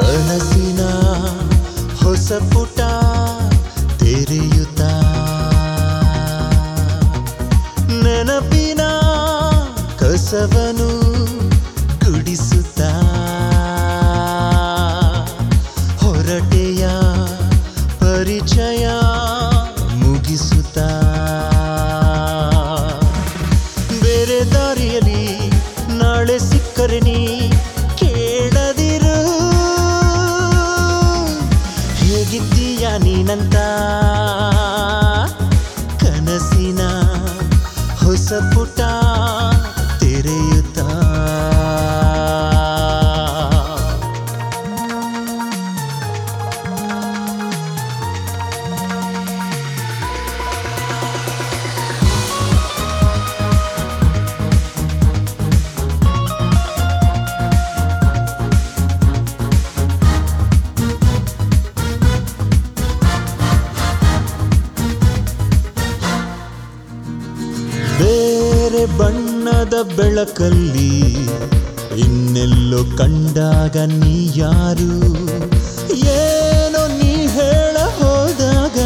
ಕನಸಿನ ಹೊಸ ಪುಟ ತೆರೆಯುತ್ತ? ನೆನಪಿನ ಕಸವನು ಗುಡಿಸುತ್ತ? ಹೊರಟೆಯ ಪರಿಚಯ ಮುಗಿಸುತ್ತ? ಬೇರೆ ದಾರಿಯಲ್ಲಿ ನಾಳೆ ಸಿಕ್ಕರೆ ನೀ ಹೇಗಿದ್ದೀಯ ನೀನಂತ ಬಣ್ಣದ ಬೆಳಕಲ್ಲಿ ಇನ್ನೆಲ್ಲೋ ಕಂಡಾಗ ನೀ ಯಾರು? ಏನೋ ನೀ ಹೇಳ ಹೋದಾಗ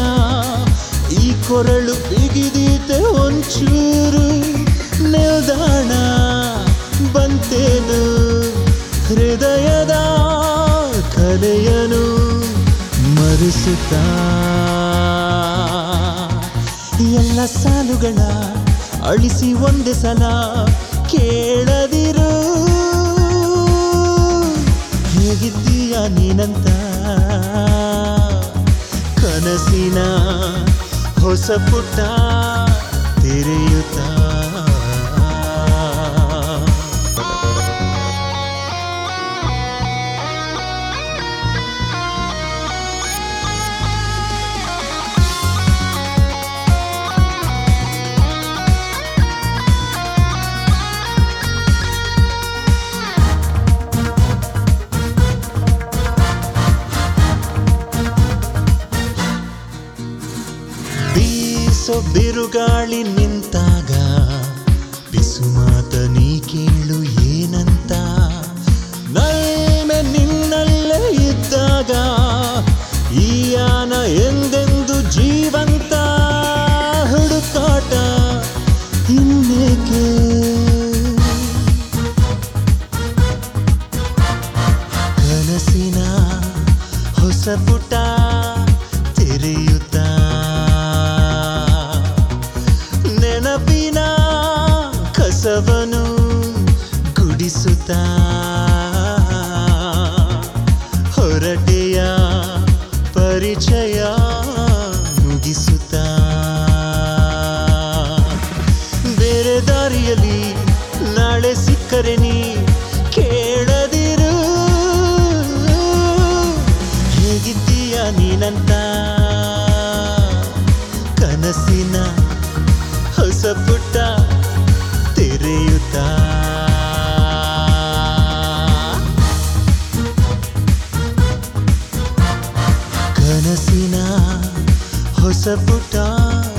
ಈ ಕೊರಳು ಬಿಗಿದೀತೆ ಒಂಚೂರು. ನಿಲ್ದಾಣ ಬಂತೇನು? ಹೃದಯದ ಕಲೆಯನು ಮರೆಸುತ್ತಾ? ಎಲ್ಲ ಸಾಲುಗಳ ಅಳಿಸಿ ಒಂದು ಸಲ ಕೇಳದಿರು. ಹೇಗಿದ್ದೀಯ ನೀನಂತ? ಕನಸಿನ ಹೊಸ ಪುಟ್ಟ ಬಿರುಗಾಳಿ ನಿಂತಾಗ ಬಿಸು ನೀ ಕೇಳು ಏನಂತ? ನೈಮೆ ನಿನ್ನಲ್ಲೇ ಇದ್ದಾಗ, ಈ ಎಂದೆಂದು ಜೀವಂತ ಹುಡುಕಾಟ ಇನ್ನೇಕೆ? ಕನಸಿನ ಹೊಸ ಪುಟ ತೆರೆಯುತ್ತಾ ಗುಡಿಸುತ್ತಾ ಹೊರಟೆಯ ಪರಿಚಯ ಮುಗಿಸುತ್ತಾ ಬೇರೆ ದಾರಿಯಲ್ಲಿ ನಾಳೆ ಸಿಕ್ಕರೆ ನೀ ಕೇಳದಿರು. ಹೇಗಿದ್ದೀಯ ನೀನಂತ? ಕನಸಿನ ஆசைப்பட்டான்